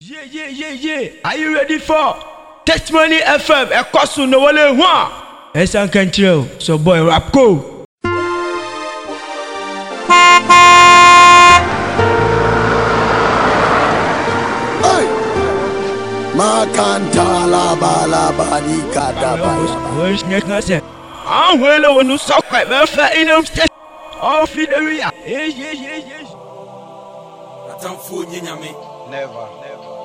Yeah, yeah, yeah, yeah. Are you ready for Testimony FM? Ẹ kọ́ sùn ní wọlé hàn. Ẹ san kẹ́ntìrẹ́ o, sọ bọ́ ẹ rap kó. Makanta labalaba ni kadaba yaba. Àwọn eléwo ní sọ́kọ̀ ẹ̀ mẹ́fẹ́ ilé ṣẹ́. Ọ̀fìn lórí yà. Àtàwọn fún onye nyàmé. Never. Never.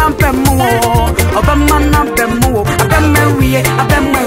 I'm na bɛ mu o ɔbɛma na bɛ mu o abɛma wie abɛma.